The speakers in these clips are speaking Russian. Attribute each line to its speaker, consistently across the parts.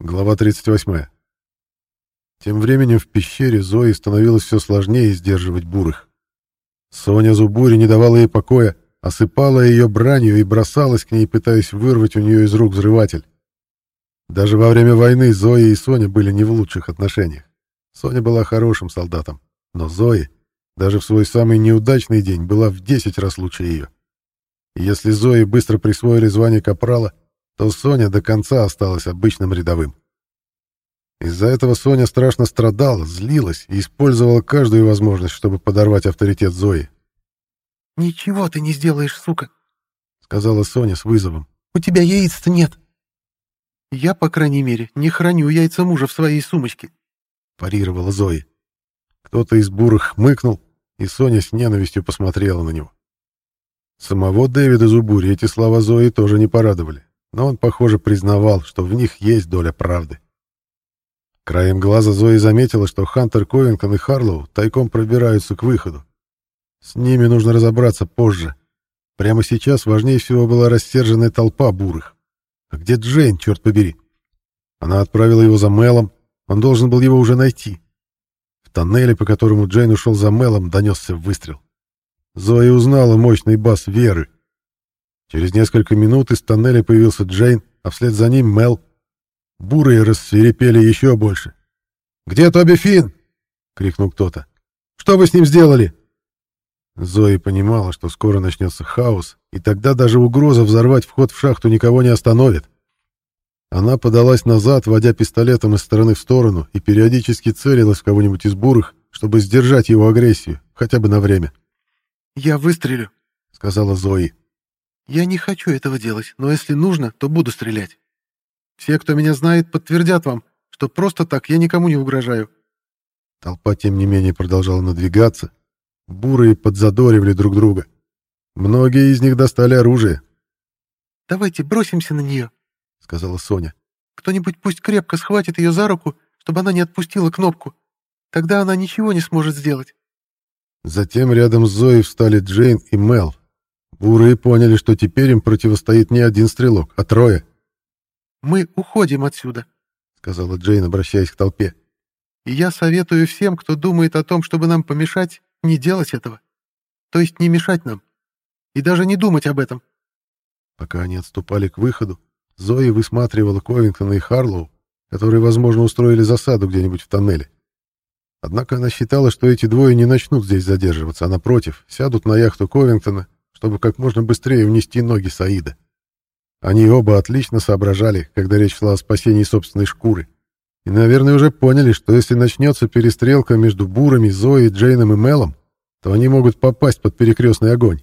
Speaker 1: Глава 38. Тем временем в пещере Зои становилось все сложнее сдерживать бурых. Соня Зубури не давала ей покоя, осыпала ее бранью и бросалась к ней, пытаясь вырвать у нее из рук взрыватель. Даже во время войны Зоя и Соня были не в лучших отношениях. Соня была хорошим солдатом, но Зоя, даже в свой самый неудачный день, была в 10 раз лучше ее. Если Зои быстро присвоили звание капрала, то Соня до конца осталась обычным рядовым. Из-за этого Соня страшно страдала, злилась и использовала каждую возможность, чтобы подорвать авторитет Зои.
Speaker 2: «Ничего ты не сделаешь, сука», —
Speaker 1: сказала Соня с вызовом.
Speaker 2: «У тебя яиц-то нет». «Я, по крайней мере, не храню яйца мужа в своей сумочке», —
Speaker 1: парировала Зои. Кто-то из бурых хмыкнул, и Соня с ненавистью посмотрела на него. Самого Дэвида Зубури эти слова Зои тоже не порадовали но он, похоже, признавал, что в них есть доля правды. Краем глаза Зои заметила, что Хантер Ковингтон и Харлоу тайком пробираются к выходу. С ними нужно разобраться позже. Прямо сейчас важнее всего была рассерженная толпа бурых. А где Джейн, черт побери? Она отправила его за Мелом, он должен был его уже найти. В тоннеле, по которому Джейн ушел за Мелом, донесся выстрел. Зоя узнала мощный бас Веры — Через несколько минут из тоннеля появился Джейн, а вслед за ним Мел. Бурые рассверепели еще больше. «Где Тоби Финн?» — крикнул кто-то. «Что вы с ним сделали?» Зои понимала, что скоро начнется хаос, и тогда даже угроза взорвать вход в шахту никого не остановит. Она подалась назад, водя пистолетом из стороны в сторону, и периодически целилась в кого-нибудь из бурых, чтобы сдержать его агрессию, хотя бы на время.
Speaker 2: «Я выстрелю», — сказала Зои. Я не хочу этого делать, но если нужно, то буду стрелять. Все, кто меня знает, подтвердят вам, что просто так я никому не угрожаю.
Speaker 1: Толпа, тем не менее, продолжала надвигаться. Бурые подзадоривали друг друга. Многие из них достали оружие.
Speaker 2: «Давайте бросимся на нее», — сказала Соня. «Кто-нибудь пусть крепко схватит ее за руку, чтобы она не отпустила кнопку. Тогда она ничего не сможет сделать».
Speaker 1: Затем рядом с Зоей встали Джейн и Мел, Бурые поняли, что теперь им противостоит не один стрелок, а трое.
Speaker 2: «Мы уходим отсюда», — сказала
Speaker 1: Джейн, обращаясь к толпе.
Speaker 2: «И я советую всем, кто думает о том, чтобы нам помешать, не делать этого. То есть не мешать нам. И даже не думать об этом».
Speaker 1: Пока они отступали к выходу, Зои высматривала Ковингтона и Харлоу, которые, возможно, устроили засаду где-нибудь в тоннеле. Однако она считала, что эти двое не начнут здесь задерживаться, а напротив, сядут на яхту Ковингтона чтобы как можно быстрее унести ноги Саида. Они оба отлично соображали, когда речь шла о спасении собственной шкуры. И, наверное, уже поняли, что если начнется перестрелка между Бурами, Зоей, Джейном и Мелом, то они могут попасть под перекрестный огонь.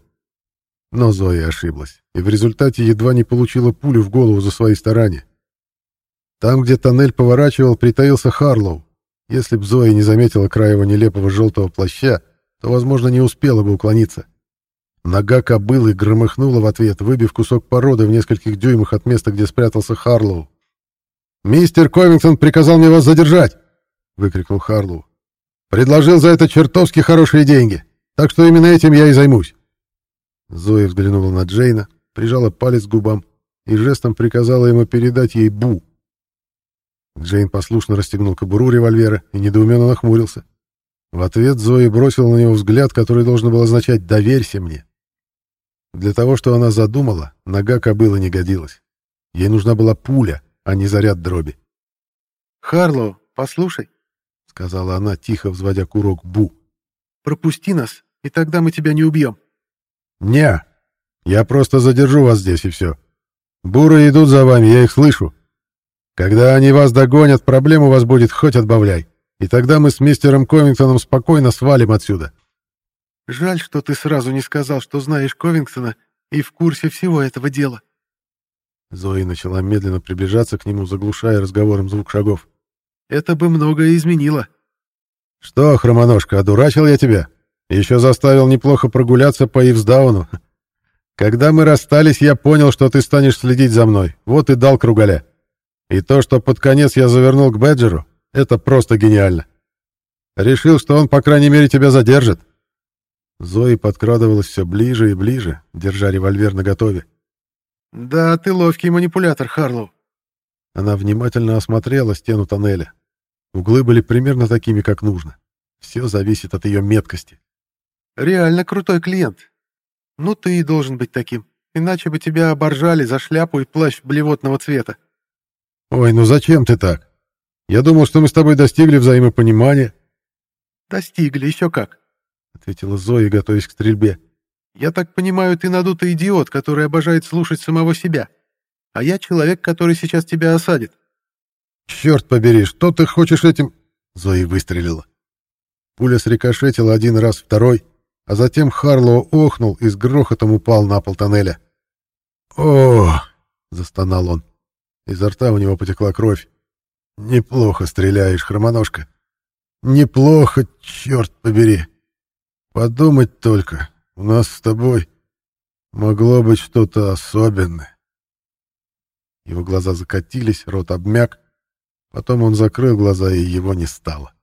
Speaker 1: Но Зоя ошиблась, и в результате едва не получила пулю в голову за свои старания. Там, где тоннель поворачивал, притаился Харлоу. Если б Зоя не заметила края его нелепого желтого плаща, то, возможно, не успела бы уклониться. Нога кобылы громыхнула в ответ, выбив кусок породы в нескольких дюймах от места, где спрятался Харлоу. «Мистер Ковингтон приказал мне вас задержать!» — выкрикнул Харлоу. «Предложил за это чертовски хорошие деньги, так что именно этим я и займусь». Зоя взглянула на Джейна, прижала палец к губам и жестом приказала ему передать ей Бу. Джейн послушно расстегнул кобуру револьвера и недоуменно нахмурился. В ответ Зои бросила на него взгляд, который должен был означать «доверься мне». Для того, что она задумала, нога кобылы не годилась. Ей нужна была пуля, а не заряд дроби.
Speaker 2: «Харлоу, послушай», — сказала она, тихо взводя курок Бу. «Пропусти нас, и тогда мы тебя не убьем».
Speaker 1: «Не, я просто задержу вас здесь, и все. Буры идут за вами, я их слышу. Когда они вас догонят, проблем у вас будет хоть отбавляй, и тогда мы с мистером Ковингтоном спокойно свалим отсюда».
Speaker 2: Жаль, что ты сразу не сказал, что знаешь Ковингтона и в курсе всего этого дела.
Speaker 1: Зои начала медленно приближаться к нему, заглушая разговором звук шагов.
Speaker 2: Это бы многое изменило.
Speaker 1: Что, хромоножка, одурачил я тебя? Еще заставил неплохо прогуляться по Ивсдауну. Когда мы расстались, я понял, что ты станешь следить за мной. Вот и дал кругаля. И то, что под конец я завернул к Бэджеру, это просто гениально. Решил, что он, по крайней мере, тебя задержит. Зои подкрадывалась все ближе и ближе, держа револьвер наготове.
Speaker 2: «Да, ты ловкий манипулятор, Харлоу».
Speaker 1: Она внимательно осмотрела стену тоннеля. Углы были примерно такими, как нужно. Все зависит от ее меткости.
Speaker 2: «Реально крутой клиент. Ну, ты и должен быть таким. Иначе бы тебя оборжали за шляпу и плащ блевотного цвета».
Speaker 1: «Ой, ну зачем ты так? Я думал, что мы с тобой достигли взаимопонимания».
Speaker 2: «Достигли, еще как», —
Speaker 1: ответила Зоя, готовясь к стрельбе.
Speaker 2: «Я так понимаю, ты надутый идиот, который обожает слушать самого себя. А я человек, который сейчас тебя осадит».
Speaker 1: «Черт побери, что ты хочешь этим...» Зоя выстрелила. Пуля срикошетила один раз, второй, а затем Харлоу охнул и с грохотом упал на пол тоннеля. «О!» — застонал он. Изо рта у него потекла кровь. «Неплохо стреляешь, хромоножка. Неплохо, черт побери. Подумать только, у нас с тобой могло быть что-то особенное». Его глаза закатились, рот обмяк. Потом он закрыл глаза, и его не стало.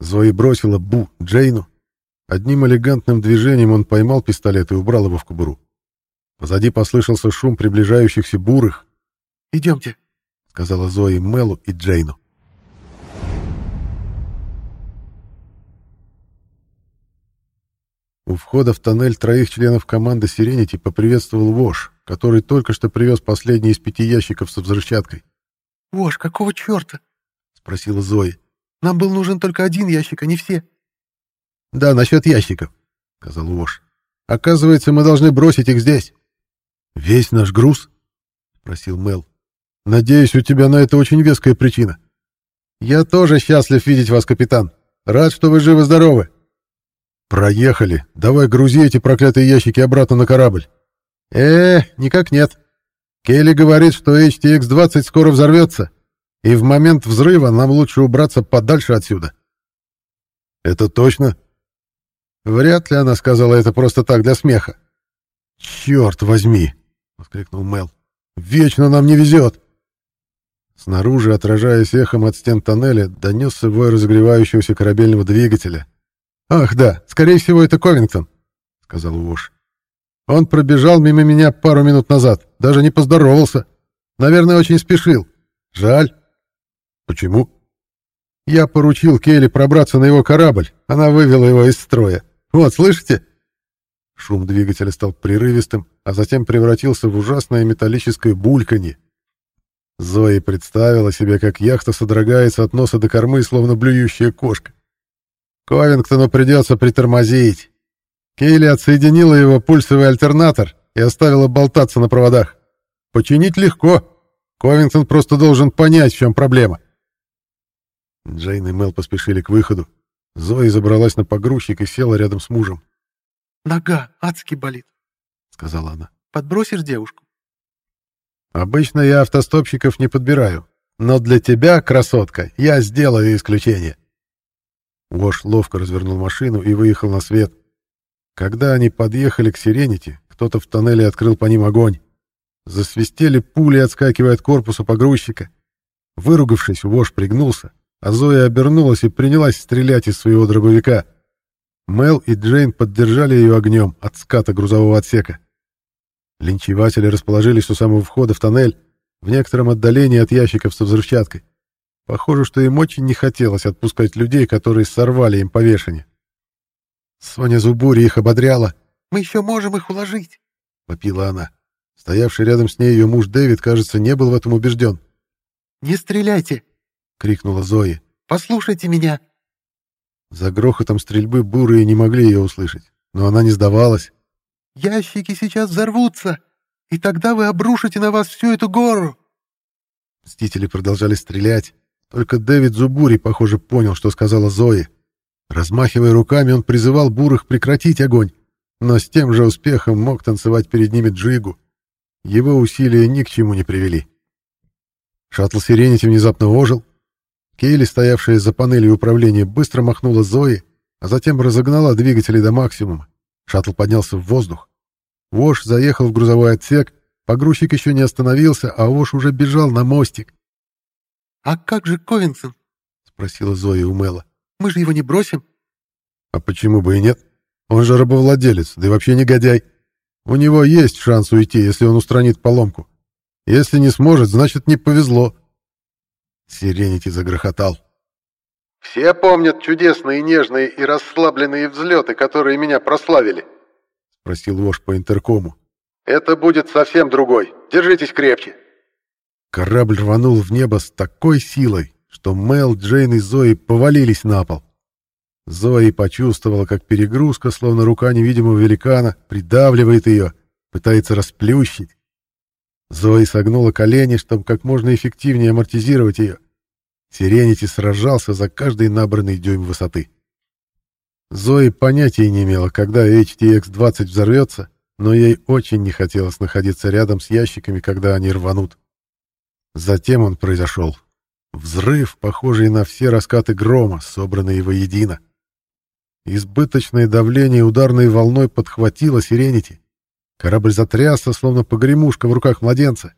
Speaker 1: Зои бросила Бу Джейну. Одним элегантным движением он поймал пистолет и убрал его в кобуру. Позади послышался шум приближающихся бурых.
Speaker 2: «Идемте», —
Speaker 1: сказала Зои Мелу и Джейну. У входа в тоннель троих членов команды «Сиренити» поприветствовал Вош, который только что привез последний из пяти ящиков со взрывчаткой.
Speaker 2: «Вош, какого черта?»
Speaker 1: — спросила Зои.
Speaker 2: «Нам был нужен только один ящик, а не все».
Speaker 1: «Да, насчет ящиков», — сказал Вош. «Оказывается, мы должны бросить их здесь». «Весь наш груз?» — спросил Мел. «Надеюсь, у тебя на это очень веская причина». «Я тоже счастлив видеть вас, капитан. Рад, что вы живы-здоровы». «Проехали. Давай грузи эти проклятые ящики обратно на корабль». «Э, никак нет. Келли говорит, что HTX-20 скоро взорвется, и в момент взрыва нам лучше убраться подальше отсюда». «Это точно?» Вряд ли она сказала это просто так для смеха. «Черт возьми!» — воскликнул Мел. «Вечно нам не везет!» Снаружи, отражаясь эхом от стен тоннеля, донесся вой разогревающегося корабельного двигателя. «Ах, да, скорее всего, это Ковингтон», — сказал Уош. «Он пробежал мимо меня пару минут назад, даже не поздоровался. Наверное, очень спешил. Жаль». «Почему?» «Я поручил Келли пробраться на его корабль. Она вывела его из строя. Вот, слышите?» Шум двигателя стал прерывистым, а затем превратился в ужасное металлическое бульканье. Зои представила себе, как яхта содрогается от носа до кормы, словно блюющая кошка. Ковингтону придется притормозить. Кейли отсоединила его пульсовый альтернатор и оставила болтаться на проводах. Починить легко. Ковингтон просто должен понять, в чем проблема. Джейн и Мел поспешили к выходу. Зои забралась на погрузчик и села рядом с мужем.
Speaker 2: «Нога адски болит», —
Speaker 1: сказала она.
Speaker 2: «Подбросишь девушку?»
Speaker 1: «Обычно я автостопщиков не подбираю, но для тебя, красотка, я сделаю исключение». Вош ловко развернул машину и выехал на свет. Когда они подъехали к Сиренити, кто-то в тоннеле открыл по ним огонь. Засвистели пули, отскакивая от корпуса погрузчика. Выругавшись, Вош пригнулся, а Зоя обернулась и принялась стрелять из своего дробовика. Мел и Джейн поддержали ее огнем от ската грузового отсека. Линчеватели расположились у самого входа в тоннель, в некотором отдалении от ящиков со взрывчаткой. Похоже, что им очень не хотелось отпускать людей, которые сорвали им повешение. Соня Зубури их ободряла.
Speaker 2: «Мы еще можем их уложить», —
Speaker 1: вопила она. Стоявший рядом с ней ее муж Дэвид, кажется, не был в этом убежден.
Speaker 2: «Не стреляйте!»
Speaker 1: — крикнула Зоя.
Speaker 2: «Послушайте меня!»
Speaker 1: За грохотом стрельбы бурые не могли ее услышать, но она не сдавалась.
Speaker 2: «Ящики сейчас взорвутся, и тогда вы обрушите на вас всю эту гору!»
Speaker 1: Мстители продолжали стрелять, только Дэвид Зубури, похоже, понял, что сказала Зоя. Размахивая руками, он призывал бурых прекратить огонь, но с тем же успехом мог танцевать перед ними джигу. Его усилия ни к чему не привели. Шаттл Сиренити внезапно ожил, Кейли, стоявшая за панелью управления, быстро махнула Зои, а затем разогнала двигатели до максимума. Шаттл поднялся в воздух. Вош заехал в грузовой отсек, погрузчик еще не остановился, а Вош уже бежал на мостик.
Speaker 2: «А как же Ковинсон?»
Speaker 1: — спросила Зоя у Мэла.
Speaker 2: «Мы же его не бросим?»
Speaker 1: «А почему бы и нет? Он же рабовладелец, да и вообще негодяй. У него есть шанс уйти, если он устранит поломку. Если не сможет, значит, не повезло. Сиренити загрохотал.
Speaker 2: «Все помнят чудесные, нежные и расслабленные взлеты, которые меня прославили?»
Speaker 1: — спросил вождь по интеркому.
Speaker 2: «Это будет совсем другой. Держитесь крепче».
Speaker 1: Корабль рванул в небо с такой силой, что Мел, Джейн и Зои повалились на пол. Зои почувствовала, как перегрузка, словно рука невидимого великана, придавливает ее, пытается расплющить. Зои согнула колени, чтобы как можно эффективнее амортизировать ее. Сиренити сражался за каждый набранный дюйм высоты. Зои понятия не имела, когда HTX-20 взорвется, но ей очень не хотелось находиться рядом с ящиками, когда они рванут. Затем он произошел. Взрыв, похожий на все раскаты грома, собранные воедино. Избыточное давление ударной волной подхватило Сиренити. Корабль затрясся, словно погремушка в руках младенца.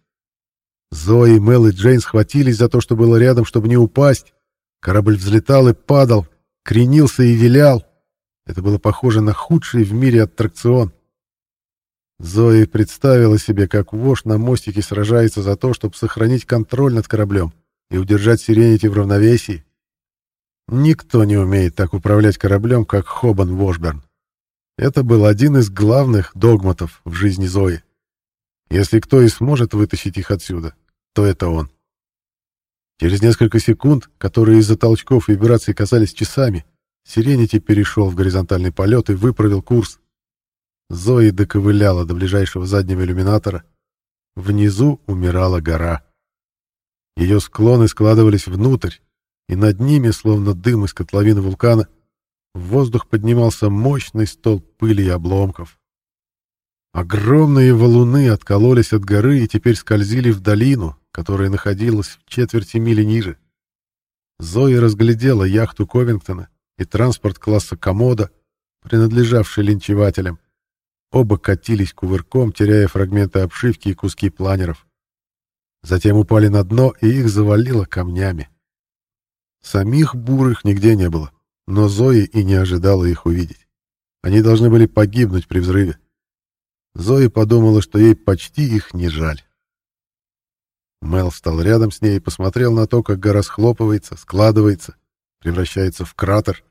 Speaker 1: Зои, Мел и Джейн схватились за то, что было рядом, чтобы не упасть. Корабль взлетал и падал, кренился и вилял. Это было похоже на худший в мире аттракцион. Зои представила себе, как вождь на мостике сражается за то, чтобы сохранить контроль над кораблем и удержать Сиренити в равновесии. Никто не умеет так управлять кораблем, как Хобан Вошберн. Это был один из главных догматов в жизни Зои. Если кто и сможет вытащить их отсюда, то это он. Через несколько секунд, которые из-за толчков и вибраций казались часами, Сиренити перешел в горизонтальный полет и выправил курс. Зои доковыляла до ближайшего заднего иллюминатора. Внизу умирала гора. Ее склоны складывались внутрь, и над ними, словно дым из котловины вулкана, в воздух поднимался мощный столб пыли и обломков. Огромные валуны откололись от горы и теперь скользили в долину, которая находилась в четверти мили ниже. Зоя разглядела яхту Ковингтона и транспорт класса «Комода», принадлежавший линчевателям. Оба катились кувырком, теряя фрагменты обшивки и куски планеров. Затем упали на дно, и их завалило камнями. Самих бурых нигде не было, но Зои и не ожидала их увидеть. Они должны были погибнуть при взрыве. Зои подумала, что ей почти их не жаль. Мел встал рядом с ней и посмотрел на то, как гора схлопывается, складывается, превращается в кратер.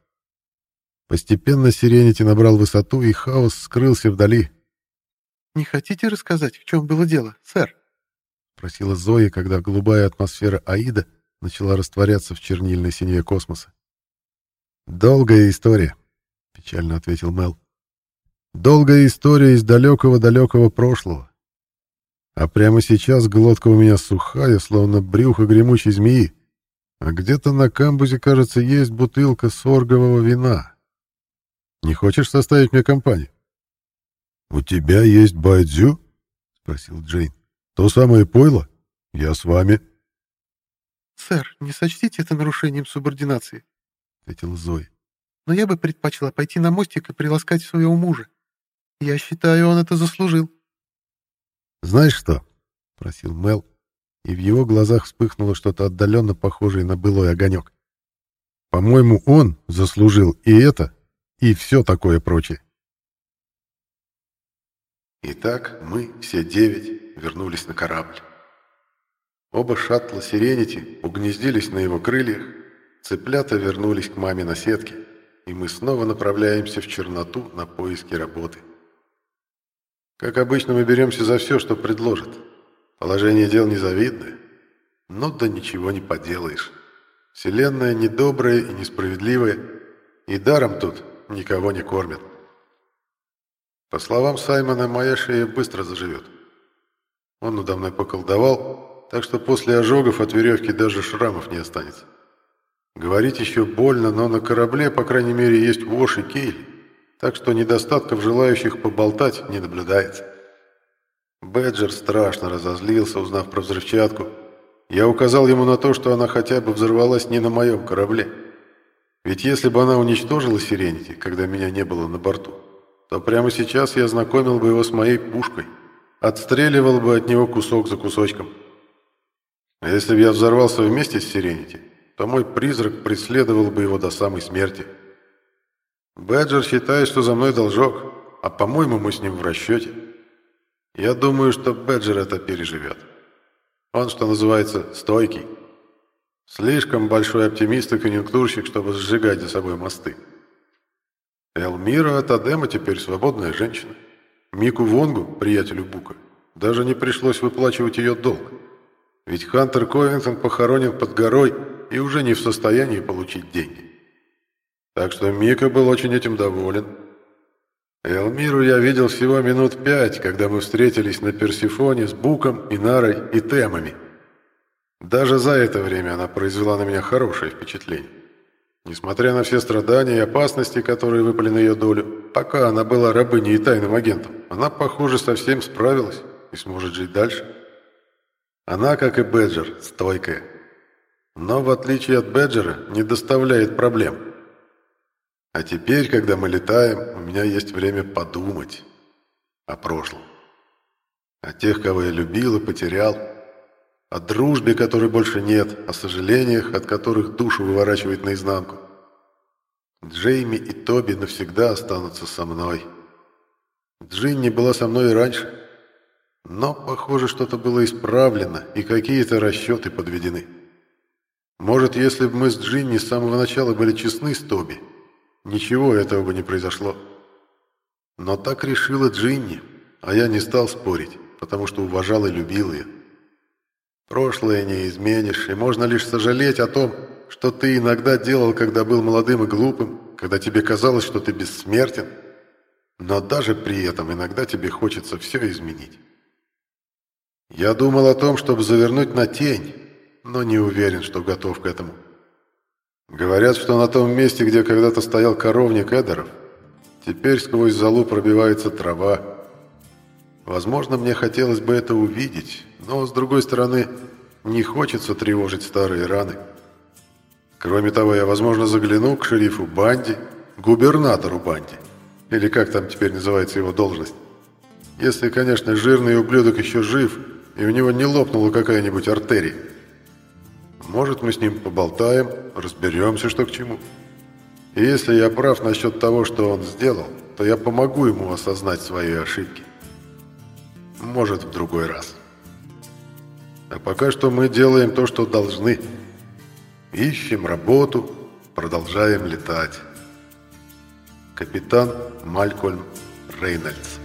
Speaker 1: Постепенно Сиренити набрал высоту, и хаос скрылся вдали.
Speaker 2: «Не хотите рассказать, в чем было дело, сэр?»
Speaker 1: — просила Зои, когда голубая атмосфера Аида начала растворяться в чернильной синеве космоса. «Долгая история», — печально ответил Мел. «Долгая история из далекого-далекого прошлого. А прямо сейчас глотка у меня сухая, словно брюхо гремучей змеи, а где-то на камбузе, кажется, есть бутылка соргового вина. Не хочешь составить мне компанию?» «У тебя есть байдзю?» — спросил Джейн. «То самое пойло? Я с вами».
Speaker 2: «Сэр, не сочтите это нарушением субординации», — ответила Зоя. «Но я бы предпочла пойти на мостик и приласкать своего мужа. Я считаю, он это заслужил».
Speaker 1: «Знаешь что?» — просил Мел, и в его глазах вспыхнуло что-то отдаленно похожее на былой огонек. «По-моему, он заслужил и это, и все такое прочее». Итак, мы, все девять, вернулись на корабль. Оба шаттла «Сиренити» угнездились на его крыльях, цыплята вернулись к маме на сетке, и мы снова направляемся в черноту на поиски работы. Как обычно, мы беремся за все, что предложат. Положение дел незавидное, но да ничего не поделаешь. Вселенная недобрая и несправедливая, и даром тут никого не кормят. По словам Саймона, моя шея быстро заживет. Он надо мной поколдовал, так что после ожогов от веревки даже шрамов не останется. Говорить еще больно, но на корабле, по крайней мере, есть Вош и Кейли, так что недостатков желающих поболтать не наблюдается. Бэджер страшно разозлился, узнав про взрывчатку. Я указал ему на то, что она хотя бы взорвалась не на моем корабле. Ведь если бы она уничтожила Сиренити, когда меня не было на борту, то прямо сейчас я знакомил бы его с моей пушкой, отстреливал бы от него кусок за кусочком. А если бы я взорвался вместе с Сиренити, то мой призрак преследовал бы его до самой смерти. Бэджер считает, что за мной должок, а по-моему мы с ним в расчете. Я думаю, что Бэджер это переживет. Он, что называется, стойкий. Слишком большой оптимист и конъюнктурщик, чтобы сжигать за собой мосты. Элмира от Адема теперь свободная женщина. Мику Вонгу, приятелю Бука, даже не пришлось выплачивать ее долг. Ведь Хантер Ковингтон похоронен под горой и уже не в состоянии получить деньги. Так что Мика был очень этим доволен. Элмиру я видел всего минут пять, когда мы встретились на Персифоне с Буком, Инарой и Темами. Даже за это время она произвела на меня хорошее впечатление. Несмотря на все страдания и опасности, которые выпали на ее долю, пока она была рабыней и тайным агентом, она, похоже, совсем справилась и сможет жить дальше. Она, как и Беджер, стойкая. Но, в отличие от Беджера, не доставляет проблем. А теперь, когда мы летаем, у меня есть время подумать о прошлом. О тех, кого я любил и потерял, о дружбе, которой больше нет, о сожалениях, от которых душу выворачивает наизнанку. Джейми и Тоби навсегда останутся со мной. Джинни была со мной и раньше, но, похоже, что-то было исправлено, и какие-то расчеты подведены. Может, если бы мы с Джинни с самого начала были честны с Тоби, ничего этого бы не произошло. Но так решила Джинни, а я не стал спорить, потому что уважал и любил ее. Прошлое не изменишь, и можно лишь сожалеть о том, что ты иногда делал, когда был молодым и глупым, когда тебе казалось, что ты бессмертен, но даже при этом иногда тебе хочется все изменить. Я думал о том, чтобы завернуть на тень, но не уверен, что готов к этому. Говорят, что на том месте, где когда-то стоял коровник Эдеров, теперь сквозь залу пробивается трава, Возможно, мне хотелось бы это увидеть, но, с другой стороны, не хочется тревожить старые раны. Кроме того, я, возможно, загляну к шерифу Банди, губернатору Банди, или как там теперь называется его должность. Если, конечно, жирный ублюдок еще жив, и у него не лопнула какая-нибудь артерия. Может, мы с ним поболтаем, разберемся, что к чему. И если я прав насчет того, что он сделал, то я помогу ему осознать свои ошибки. Может, в другой раз. А пока что мы делаем то, что должны. Ищем работу, продолжаем летать. Капитан Малькольм Рейнольдс.